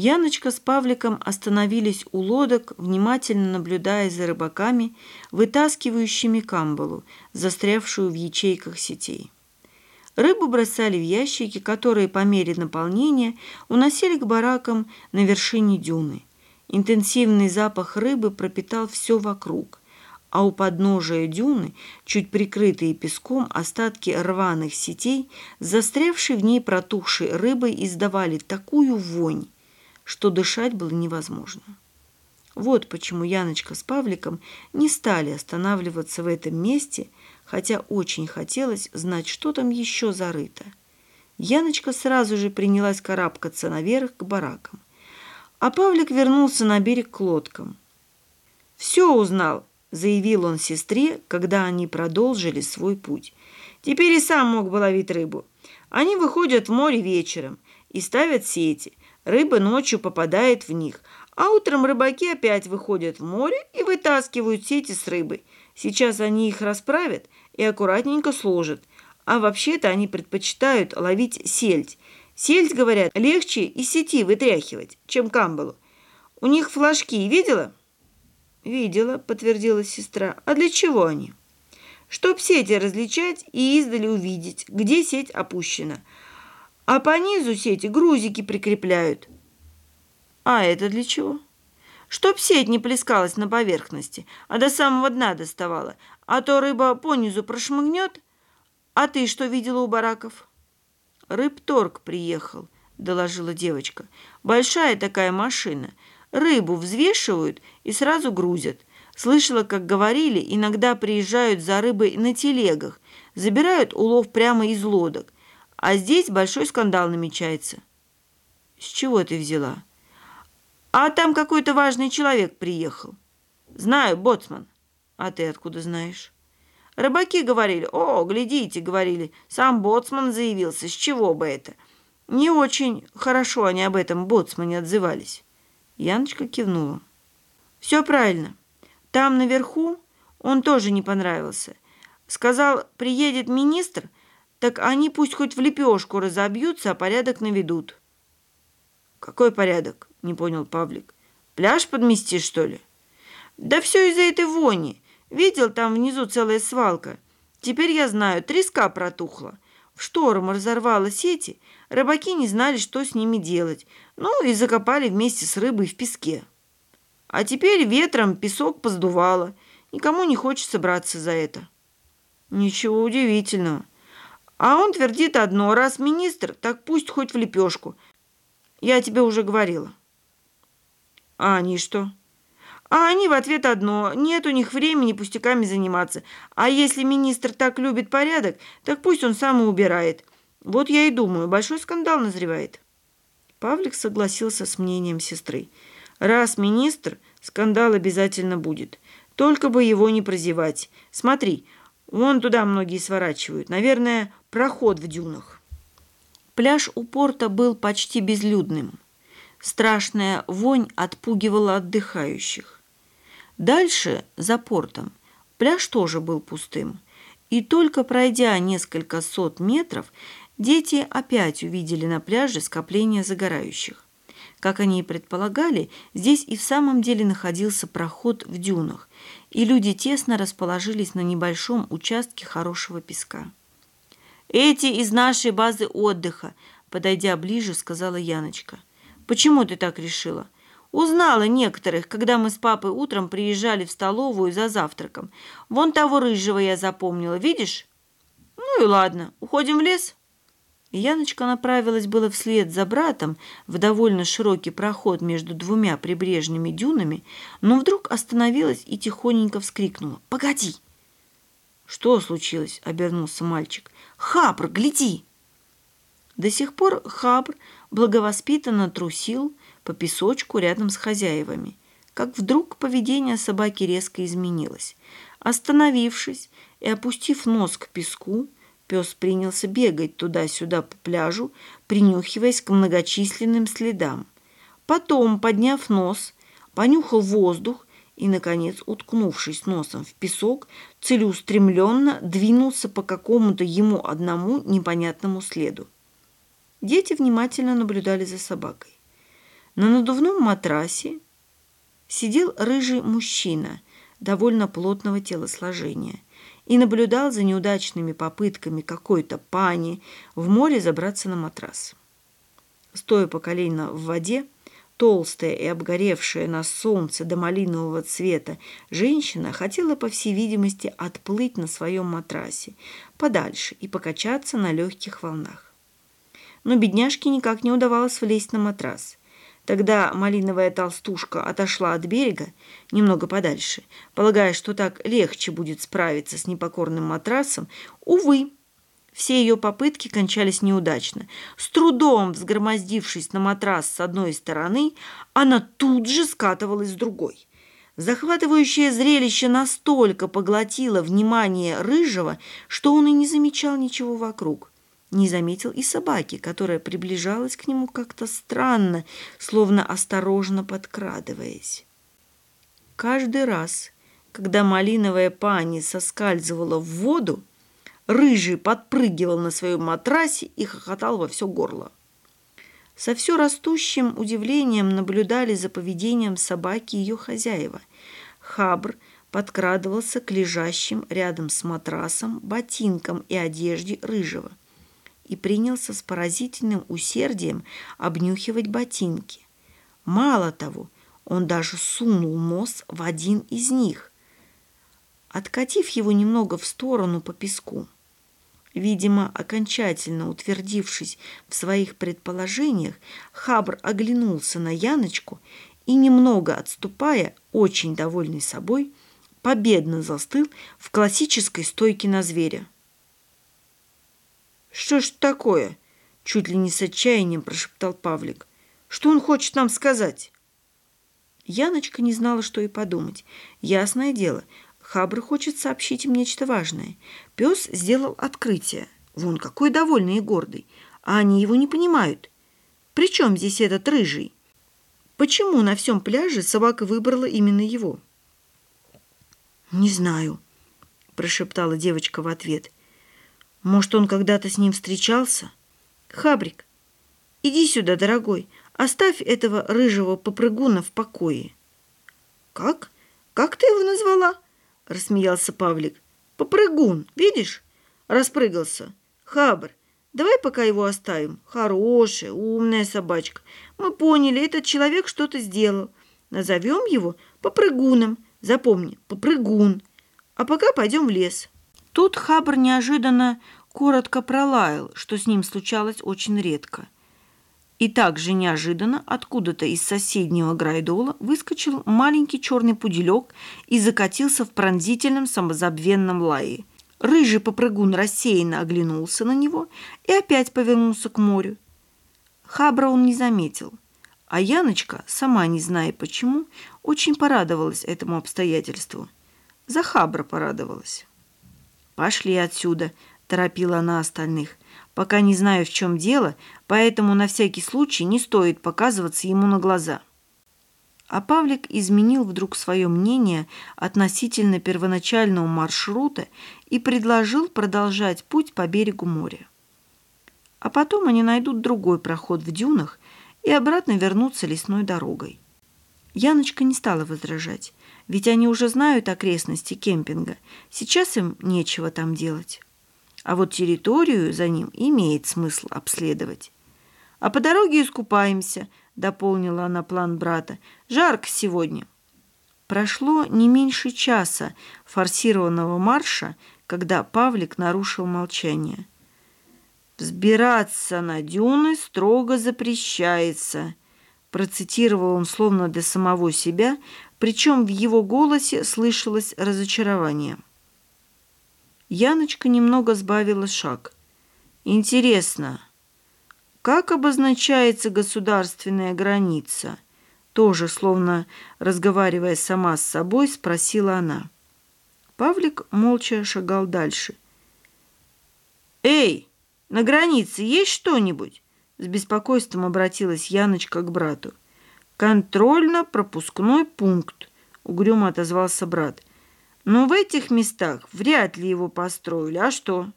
Яночка с Павликом остановились у лодок, внимательно наблюдая за рыбаками, вытаскивающими камбалу, застрявшую в ячейках сетей. Рыбу бросали в ящики, которые по мере наполнения уносили к баракам на вершине дюны. Интенсивный запах рыбы пропитал все вокруг, а у подножия дюны, чуть прикрытые песком, остатки рваных сетей, застрявшей в ней протухшей рыбой, издавали такую вонь, что дышать было невозможно. Вот почему Яночка с Павликом не стали останавливаться в этом месте, хотя очень хотелось знать, что там еще зарыто. Яночка сразу же принялась карабкаться наверх к баракам. А Павлик вернулся на берег к лодкам. «Все узнал», — заявил он сестре, когда они продолжили свой путь. «Теперь и сам мог бы ловить рыбу. Они выходят в море вечером и ставят сети. Рыба ночью попадает в них, а утром рыбаки опять выходят в море и вытаскивают сети с рыбой. Сейчас они их расправят и аккуратненько сложат. А вообще-то они предпочитают ловить сельдь. Сельдь, говорят, легче из сети вытряхивать, чем камбалу. У них флажки, видела? Видела, подтвердила сестра. А для чего они? Чтоб сети различать и издали увидеть, где сеть опущена а по низу сети грузики прикрепляют. А это для чего? Чтоб сеть не плескалась на поверхности, а до самого дна доставала, а то рыба по низу прошмыгнет. А ты что видела у бараков? Рыбторг приехал, доложила девочка. Большая такая машина. Рыбу взвешивают и сразу грузят. Слышала, как говорили, иногда приезжают за рыбой на телегах, забирают улов прямо из лодок. А здесь большой скандал намечается. С чего ты взяла? А там какой-то важный человек приехал. Знаю, боцман. А ты откуда знаешь? Рыбаки говорили, о, глядите, говорили, сам боцман заявился, с чего бы это? Не очень хорошо они об этом боцмане отзывались. Яночка кивнула. Все правильно. Там наверху он тоже не понравился. Сказал, приедет министр – так они пусть хоть в лепешку разобьются, а порядок наведут. Какой порядок? Не понял Павлик. Пляж подмести, что ли? Да все из-за этой вони. Видел, там внизу целая свалка. Теперь я знаю, треска протухла. В шторм разорвало сети, рыбаки не знали, что с ними делать. Ну и закопали вместе с рыбой в песке. А теперь ветром песок поздувало. Никому не хочется браться за это. Ничего удивительного. А он твердит одно, раз министр, так пусть хоть в лепешку. Я тебе уже говорила. А они что? А они в ответ одно. Нет у них времени пустяками заниматься. А если министр так любит порядок, так пусть он сам и убирает. Вот я и думаю, большой скандал назревает. Павлик согласился с мнением сестры. Раз министр, скандал обязательно будет. Только бы его не прозевать. Смотри, вон туда многие сворачивают. Наверное, проход в дюнах. Пляж у порта был почти безлюдным. Страшная вонь отпугивала отдыхающих. Дальше, за портом, пляж тоже был пустым. И только пройдя несколько сот метров, дети опять увидели на пляже скопление загорающих. Как они и предполагали, здесь и в самом деле находился проход в дюнах, и люди тесно расположились на небольшом участке хорошего песка. «Эти из нашей базы отдыха», — подойдя ближе, сказала Яночка. «Почему ты так решила?» «Узнала некоторых, когда мы с папой утром приезжали в столовую за завтраком. Вон того рыжего я запомнила, видишь?» «Ну и ладно, уходим в лес?» Яночка направилась было вслед за братом в довольно широкий проход между двумя прибрежными дюнами, но вдруг остановилась и тихоненько вскрикнула. «Погоди!» «Что случилось?» — обернулся мальчик. «Хабр, гляди!» До сих пор Хабр благовоспитанно трусил по песочку рядом с хозяевами, как вдруг поведение собаки резко изменилось. Остановившись и опустив нос к песку, пес принялся бегать туда-сюда по пляжу, принюхиваясь к многочисленным следам. Потом, подняв нос, понюхал воздух и, наконец, уткнувшись носом в песок, целеустремленно двинулся по какому-то ему одному непонятному следу. Дети внимательно наблюдали за собакой. На надувном матрасе сидел рыжий мужчина довольно плотного телосложения и наблюдал за неудачными попытками какой-то пани в море забраться на матрас. Стоя по колено в воде, толстая и обгоревшая на солнце до малинового цвета женщина хотела, по всей видимости, отплыть на своем матрасе подальше и покачаться на легких волнах. Но бедняжке никак не удавалось влезть на матрас. Тогда малиновая толстушка отошла от берега немного подальше, полагая, что так легче будет справиться с непокорным матрасом. Увы, все ее попытки кончались неудачно. С трудом взгромоздившись на матрас с одной стороны, она тут же скатывалась с другой. Захватывающее зрелище настолько поглотило внимание Рыжего, что он и не замечал ничего вокруг. Не заметил и собаки, которая приближалась к нему как-то странно, словно осторожно подкрадываясь. Каждый раз, когда малиновая пани соскальзывала в воду, Рыжий подпрыгивал на своем матрасе и хохотал во все горло. Со все растущим удивлением наблюдали за поведением собаки ее хозяева. Хабр подкрадывался к лежащим рядом с матрасом, ботинкам и одежде Рыжего – и принялся с поразительным усердием обнюхивать ботинки. Мало того, он даже сунул нос в один из них, откатив его немного в сторону по песку. Видимо, окончательно утвердившись в своих предположениях, Хабр оглянулся на Яночку и, немного отступая, очень довольный собой, победно застыл в классической стойке на зверя. «Что ж такое?» — чуть ли не с отчаянием прошептал Павлик. «Что он хочет нам сказать?» Яночка не знала, что и подумать. Ясное дело, Хабр хочет сообщить им нечто важное. Пес сделал открытие. Вон какой довольный и гордый. А они его не понимают. При чем здесь этот рыжий? Почему на всем пляже собака выбрала именно его? «Не знаю», – прошептала девочка в ответ. Может, он когда-то с ним встречался? Хабрик, иди сюда, дорогой. Оставь этого рыжего попрыгуна в покое. Как? Как ты его назвала? Рассмеялся Павлик. Попрыгун, видишь? Распрыгался. Хабр, давай пока его оставим. Хорошая, умная собачка. Мы поняли, этот человек что-то сделал. Назовем его попрыгуном. Запомни, попрыгун. А пока пойдем в лес. Тут Хабр неожиданно коротко пролаял, что с ним случалось очень редко. И также неожиданно откуда-то из соседнего грайдола выскочил маленький черный пуделек и закатился в пронзительном самозабвенном лае. Рыжий попрыгун рассеянно оглянулся на него и опять повернулся к морю. Хабра он не заметил, а Яночка, сама не зная почему, очень порадовалась этому обстоятельству. За Хабра порадовалась. «Пошли отсюда», – торопила она остальных. «Пока не знаю, в чем дело, поэтому на всякий случай не стоит показываться ему на глаза». А Павлик изменил вдруг свое мнение относительно первоначального маршрута и предложил продолжать путь по берегу моря. А потом они найдут другой проход в дюнах и обратно вернутся лесной дорогой. Яночка не стала возражать. Ведь они уже знают окрестности кемпинга. Сейчас им нечего там делать. А вот территорию за ним имеет смысл обследовать. «А по дороге искупаемся», — дополнила она план брата. «Жарко сегодня». Прошло не меньше часа форсированного марша, когда Павлик нарушил молчание. «Взбираться на дюны строго запрещается», процитировал он словно для самого себя, причем в его голосе слышалось разочарование. Яночка немного сбавила шаг. «Интересно, как обозначается государственная граница?» Тоже, словно разговаривая сама с собой, спросила она. Павлик молча шагал дальше. «Эй, на границе есть что-нибудь?» С беспокойством обратилась Яночка к брату. «Контрольно-пропускной пункт», — угрюмо отозвался брат. «Но в этих местах вряд ли его построили. А что?»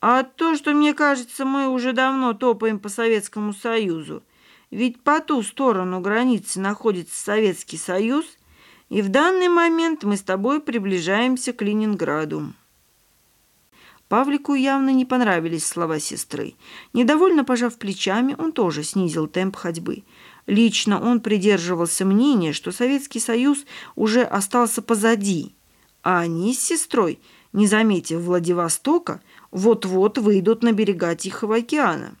«А то, что, мне кажется, мы уже давно топаем по Советскому Союзу. ведь по ту сторону границы находится Советский Союз, и в данный момент мы с тобой приближаемся к Ленинграду». Павлику явно не понравились слова сестры. Недовольно пожав плечами, он тоже снизил темп ходьбы. Лично он придерживался мнения, что Советский Союз уже остался позади, а они с сестрой, не заметив Владивостока, вот-вот выйдут на берега Тихого океана.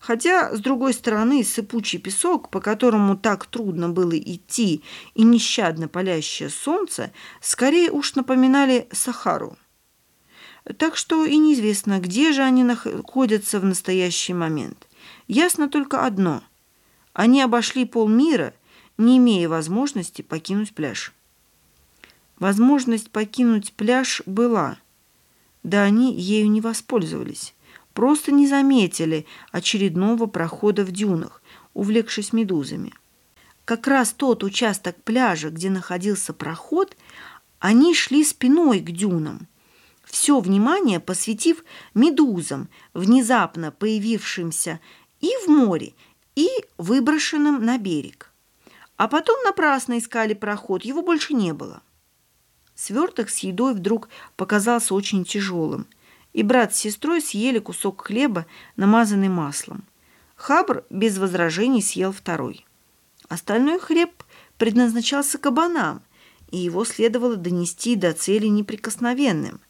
Хотя, с другой стороны, сыпучий песок, по которому так трудно было идти, и нещадно палящее солнце, скорее уж напоминали Сахару. Так что и неизвестно, где же они находятся в настоящий момент. Ясно только одно. Они обошли полмира, не имея возможности покинуть пляж. Возможность покинуть пляж была. Да они ею не воспользовались. Просто не заметили очередного прохода в дюнах, увлекшись медузами. Как раз тот участок пляжа, где находился проход, они шли спиной к дюнам – все внимание посвятив медузам, внезапно появившимся и в море, и выброшенным на берег. А потом напрасно искали проход, его больше не было. Сверток с едой вдруг показался очень тяжелым, и брат с сестрой съели кусок хлеба, намазанный маслом. Хабр без возражений съел второй. Остальной хлеб предназначался кабанам, и его следовало донести до цели неприкосновенным.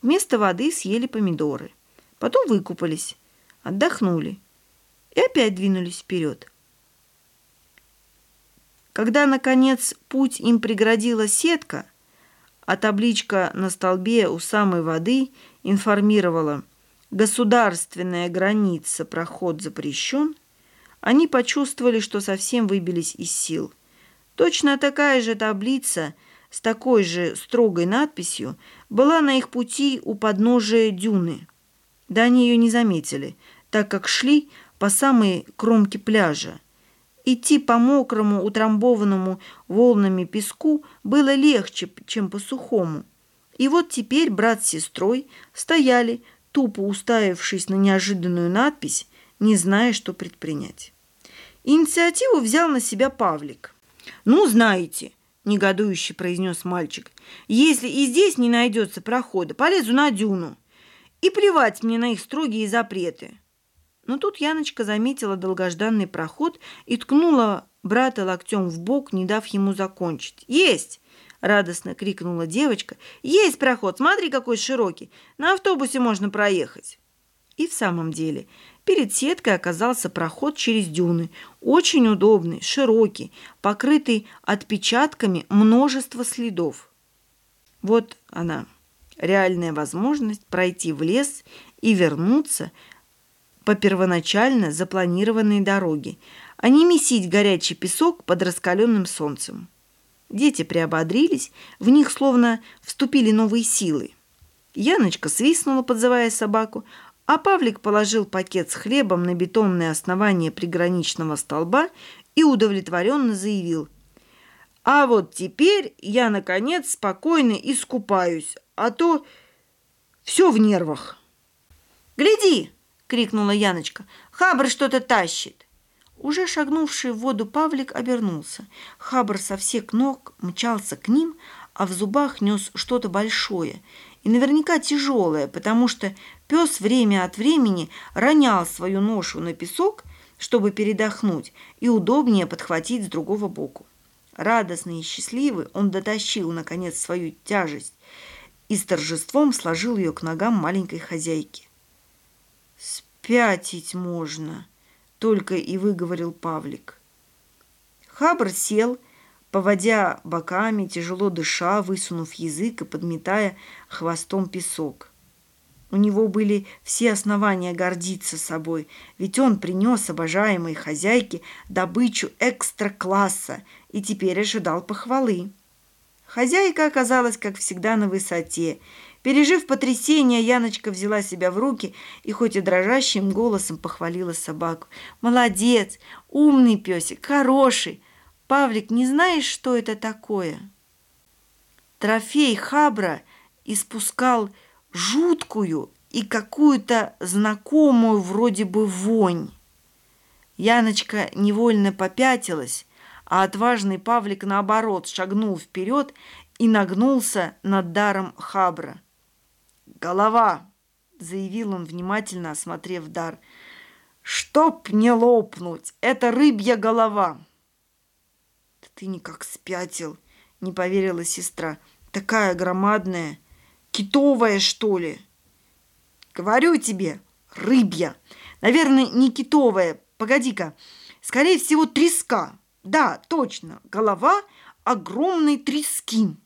Вместо воды съели помидоры. Потом выкупались, отдохнули и опять двинулись вперед. Когда, наконец, путь им преградила сетка, а табличка на столбе у самой воды информировала «Государственная граница, проход запрещен», они почувствовали, что совсем выбились из сил. Точно такая же таблица – с такой же строгой надписью была на их пути у подножия дюны. Да они ее не заметили, так как шли по самой кромке пляжа. Идти по мокрому, утрамбованному волнами песку было легче, чем по сухому. И вот теперь брат с сестрой стояли, тупо уставившись на неожиданную надпись, не зная, что предпринять. Инициативу взял на себя Павлик. «Ну, знаете, негодующе произнес мальчик. «Если и здесь не найдется прохода, полезу на дюну. И плевать мне на их строгие запреты». Но тут Яночка заметила долгожданный проход и ткнула брата локтем в бок, не дав ему закончить. «Есть!» – радостно крикнула девочка. «Есть проход! Смотри, какой широкий! На автобусе можно проехать!» И в самом деле – Перед сеткой оказался проход через дюны, очень удобный, широкий, покрытый отпечатками множества следов. Вот она, реальная возможность пройти в лес и вернуться по первоначально запланированной дороге, а не месить горячий песок под раскаленным солнцем. Дети приободрились, в них словно вступили новые силы. Яночка свистнула, подзывая собаку, а Павлик положил пакет с хлебом на бетонное основание приграничного столба и удовлетворенно заявил. «А вот теперь я, наконец, спокойно искупаюсь, а то все в нервах». «Гляди!» — крикнула Яночка. «Хабр что-то тащит!» Уже шагнувший в воду Павлик обернулся. Хабр со всех ног мчался к ним, а в зубах нес что-то большое и наверняка тяжелое, потому что Пес время от времени ронял свою ношу на песок, чтобы передохнуть и удобнее подхватить с другого боку. Радостный и счастливый он дотащил, наконец, свою тяжесть и с торжеством сложил ее к ногам маленькой хозяйки. «Спятить можно», — только и выговорил Павлик. Хабр сел, поводя боками, тяжело дыша, высунув язык и подметая хвостом песок. У него были все основания гордиться собой, ведь он принес обожаемой хозяйке добычу экстра-класса и теперь ожидал похвалы. Хозяйка оказалась, как всегда, на высоте. Пережив потрясение, Яночка взяла себя в руки и хоть и дрожащим голосом похвалила собаку. «Молодец! Умный песик! Хороший! Павлик, не знаешь, что это такое?» Трофей Хабра испускал жуткую и какую-то знакомую вроде бы вонь. Яночка невольно попятилась, а отважный Павлик, наоборот, шагнул вперед и нагнулся над даром Хабра. «Голова!» — заявил он, внимательно осмотрев дар. «Чтоб не лопнуть! Это рыбья голова!» «Да ты никак спятил!» — не поверила сестра. «Такая громадная! Китовая, что ли?» «Говорю тебе, рыбья! Наверное, не китовая. Погоди-ка, скорее всего, треска!» Да, точно, голова огромной трески.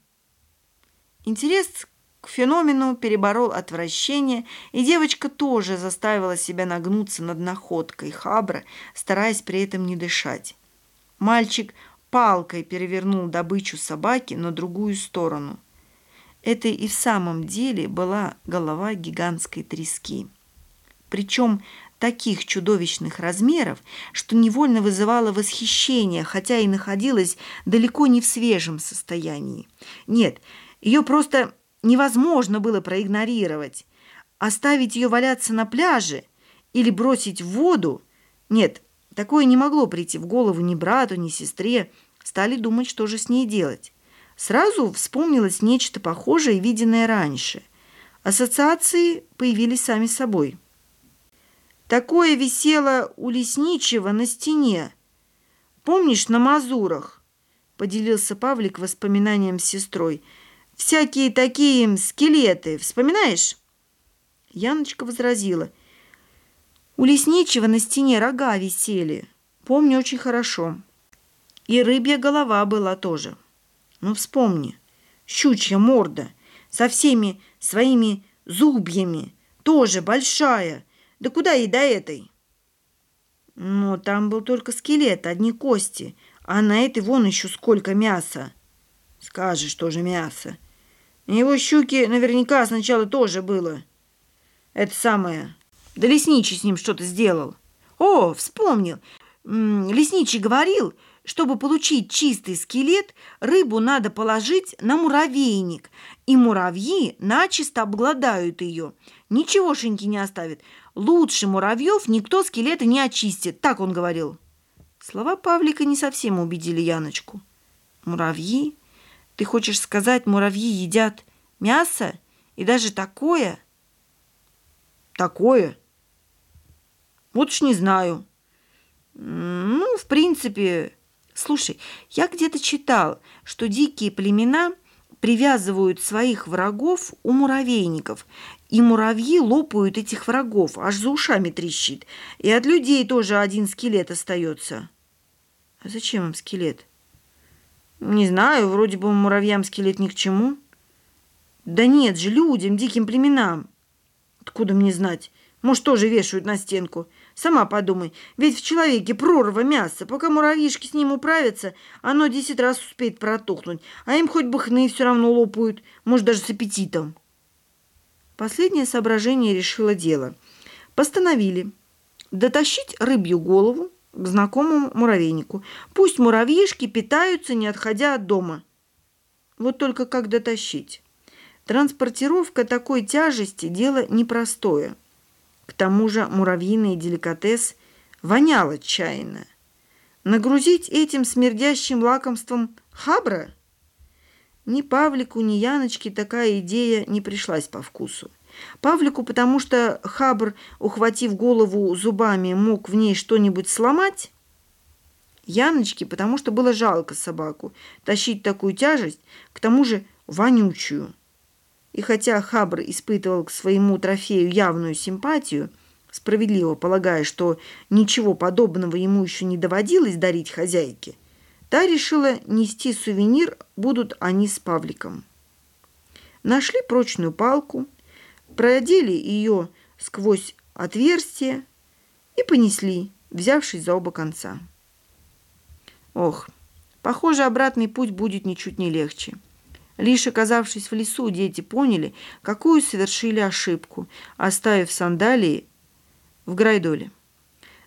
Интерес к феномену переборол отвращение, и девочка тоже заставила себя нагнуться над находкой хабра, стараясь при этом не дышать. Мальчик палкой перевернул добычу собаки на другую сторону. Это и в самом деле была голова гигантской трески. Причем таких чудовищных размеров, что невольно вызывало восхищение, хотя и находилась далеко не в свежем состоянии. Нет, ее просто невозможно было проигнорировать. Оставить ее валяться на пляже или бросить в воду? Нет, такое не могло прийти в голову ни брату, ни сестре. Стали думать, что же с ней делать. Сразу вспомнилось нечто похожее, виденное раньше. Ассоциации появились сами собой. Такое висело у лесничего на стене. Помнишь, на Мазурах?» — поделился Павлик воспоминанием с сестрой. «Всякие такие скелеты, вспоминаешь?» Яночка возразила. «У лесничего на стене рога висели. Помню очень хорошо. И рыбья голова была тоже. Ну, вспомни, щучья морда со всеми своими зубьями, тоже большая» Да куда ей до этой? Ну, там был только скелет, одни кости, а на этой вон еще сколько мяса. Скажешь, тоже мясо. Его щуки наверняка сначала тоже было. Это самое. Да лесничий с ним что-то сделал. О, вспомнил. Лесничий говорил, чтобы получить чистый скелет, рыбу надо положить на муравейник, и муравьи начисто обгладают ее. Ничегошеньки не оставят. Лучше муравьев никто скелеты не очистит, так он говорил. Слова Павлика не совсем убедили Яночку. Муравьи? Ты хочешь сказать, муравьи едят мясо? И даже такое? Такое? Вот уж не знаю. Ну, в принципе... Слушай, я где-то читал, что дикие племена привязывают своих врагов у муравейников, и муравьи лопают этих врагов, аж за ушами трещит. И от людей тоже один скелет остается. А зачем им скелет? Не знаю, вроде бы муравьям скелет ни к чему. Да нет же, людям, диким племенам. Откуда мне знать? Может, тоже вешают на стенку. Сама подумай, ведь в человеке прорва мяса. Пока муравьишки с ним управятся, оно десять раз успеет протухнуть. А им хоть бы хны все равно лопают, может, даже с аппетитом. Последнее соображение решило дело. Постановили дотащить рыбью голову знакомому муравейнику. Пусть муравьишки питаются, не отходя от дома. Вот только как дотащить? Транспортировка такой тяжести – дело непростое. К тому же муравьиный деликатес вонял отчаянно. Нагрузить этим смердящим лакомством хабра? Ни Павлику, ни Яночке такая идея не пришлась по вкусу. Павлику, потому что хабр, ухватив голову зубами, мог в ней что-нибудь сломать. Яночке, потому что было жалко собаку тащить такую тяжесть, к тому же вонючую. И хотя Хабр испытывал к своему трофею явную симпатию, справедливо полагая, что ничего подобного ему еще не доводилось дарить хозяйке, та решила нести сувенир будут они с Павликом. Нашли прочную палку, продели ее сквозь отверстие и понесли, взявшись за оба конца. Ох, похоже, обратный путь будет ничуть не легче. Лишь оказавшись в лесу, дети поняли, какую совершили ошибку, оставив сандалии в Грайдоле.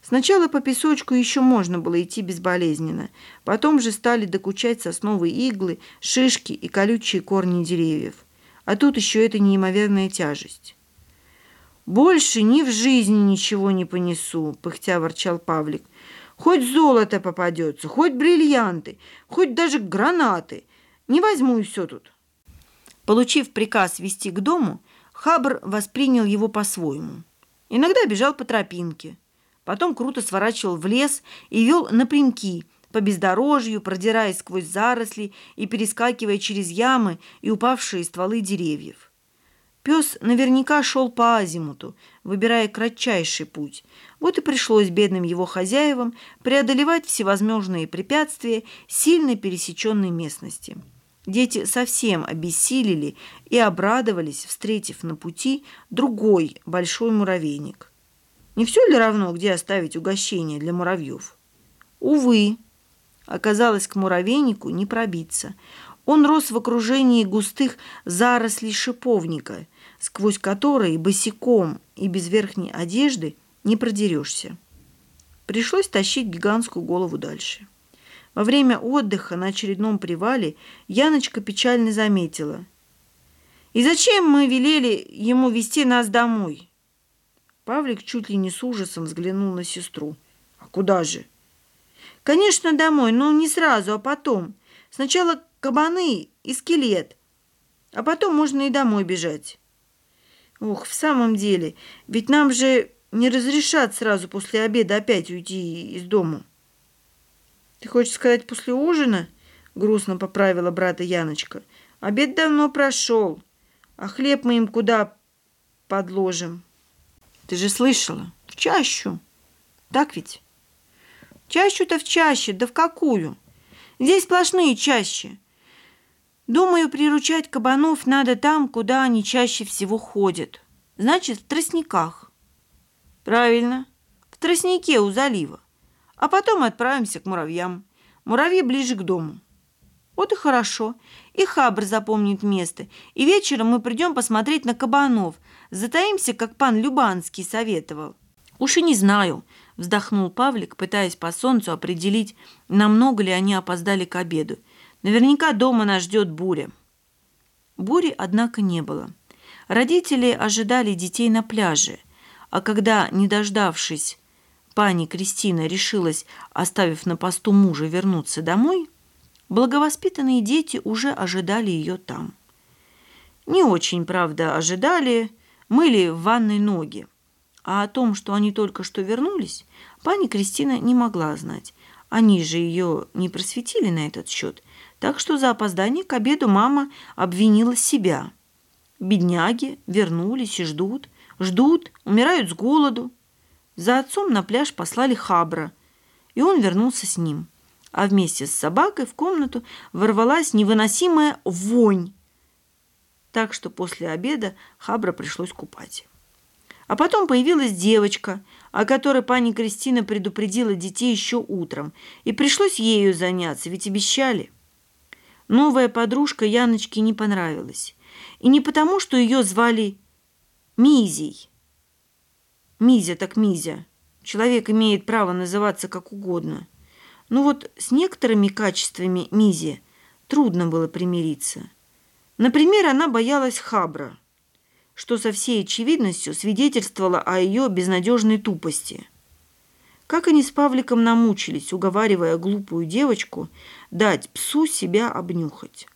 Сначала по песочку еще можно было идти безболезненно, потом же стали докучать сосновые иглы, шишки и колючие корни деревьев. А тут еще эта неимоверная тяжесть. «Больше ни в жизни ничего не понесу», — пыхтя ворчал Павлик. «Хоть золото попадется, хоть бриллианты, хоть даже гранаты. Не возьму и все тут». Получив приказ вести к дому, Хабр воспринял его по-своему. Иногда бежал по тропинке, потом круто сворачивал в лес и вел напрямки, по бездорожью, продираясь сквозь заросли и перескакивая через ямы и упавшие стволы деревьев. Пес наверняка шел по азимуту, выбирая кратчайший путь. Вот и пришлось бедным его хозяевам преодолевать всевозможные препятствия сильно пересеченной местности. Дети совсем обессилели и обрадовались, встретив на пути другой большой муравейник. Не все ли равно, где оставить угощение для муравьев? Увы, оказалось к муравейнику не пробиться. Он рос в окружении густых зарослей шиповника – сквозь которые босиком и без верхней одежды не продерешься. Пришлось тащить гигантскую голову дальше. Во время отдыха на очередном привале Яночка печально заметила. «И зачем мы велели ему вести нас домой?» Павлик чуть ли не с ужасом взглянул на сестру. «А куда же?» «Конечно, домой, но не сразу, а потом. Сначала кабаны и скелет, а потом можно и домой бежать». Ох, в самом деле, ведь нам же не разрешат сразу после обеда опять уйти из дому. Ты хочешь сказать после ужина? Грустно поправила брата Яночка. Обед давно прошел, а хлеб мы им куда подложим? Ты же слышала? В чащу. Так ведь? Чащу-то в чаще, да в какую? Здесь сплошные чащи. Думаю, приручать кабанов надо там, куда они чаще всего ходят. Значит, в тростниках. Правильно, в тростнике у залива. А потом отправимся к муравьям. Муравьи ближе к дому. Вот и хорошо. И Хабр запомнит место. И вечером мы придем посмотреть на кабанов. Затаимся, как пан Любанский советовал. Уж и не знаю, вздохнул Павлик, пытаясь по солнцу определить, намного ли они опоздали к обеду. Наверняка дома нас ждет буря. Бури, однако, не было. Родители ожидали детей на пляже, а когда, не дождавшись, пани Кристина решилась, оставив на посту мужа, вернуться домой, благовоспитанные дети уже ожидали ее там. Не очень, правда, ожидали, мыли в ванной ноги. А о том, что они только что вернулись, пани Кристина не могла знать. Они же ее не просветили на этот счет – так что за опоздание к обеду мама обвинила себя. Бедняги вернулись и ждут, ждут, умирают с голоду. За отцом на пляж послали Хабра, и он вернулся с ним. А вместе с собакой в комнату ворвалась невыносимая вонь. Так что после обеда Хабра пришлось купать. А потом появилась девочка, о которой пани Кристина предупредила детей еще утром, и пришлось ею заняться, ведь обещали. Новая подружка Яночке не понравилась. И не потому, что ее звали Мизей. Мизя так Мизя. Человек имеет право называться как угодно. Но вот с некоторыми качествами Мизи трудно было примириться. Например, она боялась Хабра, что со всей очевидностью свидетельствовало о ее безнадежной тупости – как они с Павликом намучились, уговаривая глупую девочку дать псу себя обнюхать.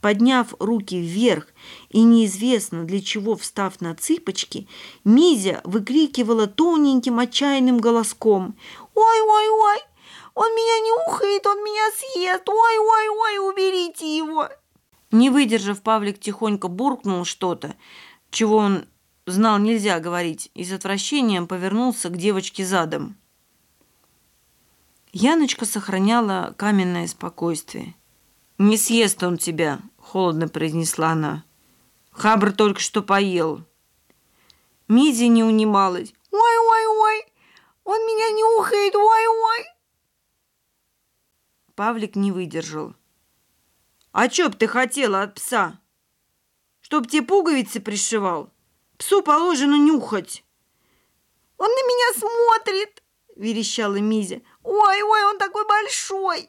Подняв руки вверх и неизвестно для чего встав на цыпочки, Мизя выкрикивала тоненьким отчаянным голоском «Ой-ой-ой! Он меня нюхает, он меня съест! Ой-ой-ой, уберите его!» Не выдержав, Павлик тихонько буркнул что-то, чего он знал нельзя говорить, и с отвращением повернулся к девочке задом. Яночка сохраняла каменное спокойствие. «Не съест он тебя», — холодно произнесла она. «Хабр только что поел». Мизи не унималась. «Ой-ой-ой! Он меня нюхает! Ой-ой!» Павлик не выдержал. «А чё б ты хотела от пса? Чтоб тебе пуговицы пришивал? Псу положено нюхать!» «Он на меня смотрит!» – верещала Мизя. Ой, ой, он такой большой!»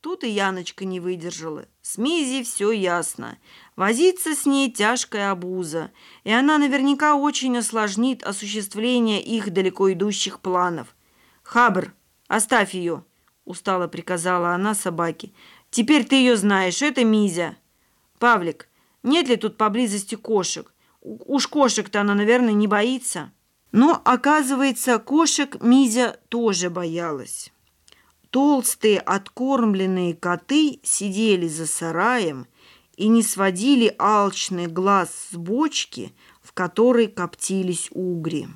Тут и Яночка не выдержала. С Мизи все ясно. Возиться с ней тяжкая обуза, и она наверняка очень осложнит осуществление их далеко идущих планов. «Хабр, оставь ее!» – устало приказала она собаке. «Теперь ты ее знаешь, это Мизя!» «Павлик, нет ли тут поблизости кошек? Уж кошек-то она, наверное, не боится». Но, оказывается, кошек Мизя тоже боялась. Толстые откормленные коты сидели за сараем и не сводили алчный глаз с бочки, в которой коптились угри.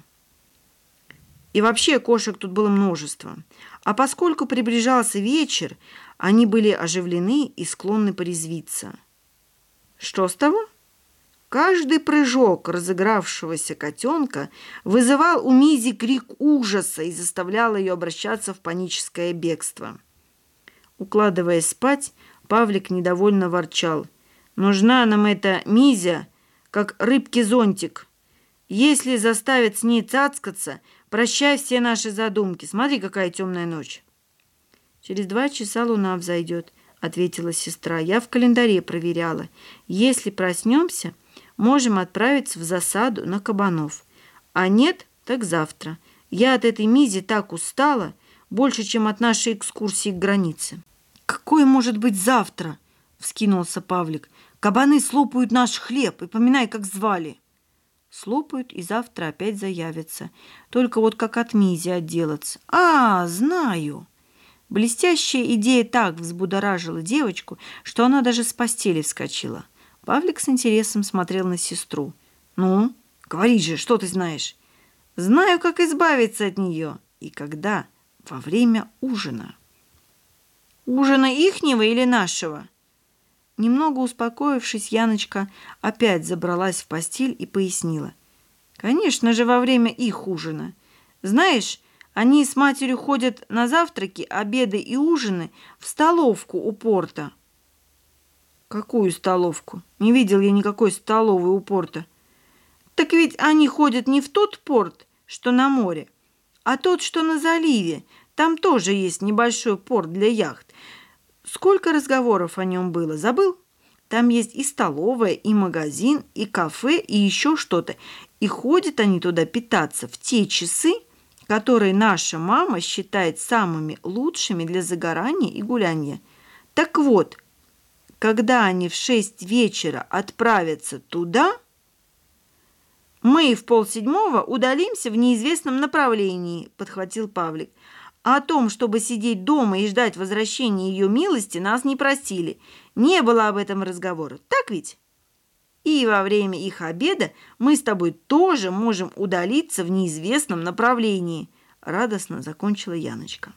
И вообще кошек тут было множество. А поскольку приближался вечер, они были оживлены и склонны порезвиться. Что с того? Каждый прыжок разыгравшегося котенка вызывал у Мизи крик ужаса и заставлял ее обращаться в паническое бегство. Укладываясь спать, Павлик недовольно ворчал. «Нужна нам эта Мизя, как рыбки-зонтик. Если заставят с ней цацкаться, прощай все наши задумки. Смотри, какая темная ночь». «Через два часа луна взойдет», — ответила сестра. «Я в календаре проверяла. Если проснемся...» можем отправиться в засаду на кабанов. А нет, так завтра. Я от этой мизи так устала, больше, чем от нашей экскурсии к границе. «Какое может быть завтра?» — вскинулся Павлик. «Кабаны слопают наш хлеб, и поминай, как звали». Слопают и завтра опять заявятся. Только вот как от мизи отделаться. «А, знаю!» Блестящая идея так взбудоражила девочку, что она даже с постели вскочила. Павлик с интересом смотрел на сестру. «Ну, говори же, что ты знаешь?» «Знаю, как избавиться от нее. И когда? Во время ужина». «Ужина ихнего или нашего?» Немного успокоившись, Яночка опять забралась в постель и пояснила. «Конечно же, во время их ужина. Знаешь, они с матерью ходят на завтраки, обеды и ужины в столовку у порта». Какую столовку? Не видел я никакой столовой у порта. Так ведь они ходят не в тот порт, что на море, а тот, что на заливе. Там тоже есть небольшой порт для яхт. Сколько разговоров о нем было, забыл? Там есть и столовая, и магазин, и кафе, и еще что-то. И ходят они туда питаться в те часы, которые наша мама считает самыми лучшими для загорания и гуляния. Так вот, когда они в шесть вечера отправятся туда, мы в полседьмого удалимся в неизвестном направлении, подхватил Павлик. А о том, чтобы сидеть дома и ждать возвращения ее милости, нас не просили. Не было об этом разговора. Так ведь? И во время их обеда мы с тобой тоже можем удалиться в неизвестном направлении, радостно закончила Яночка.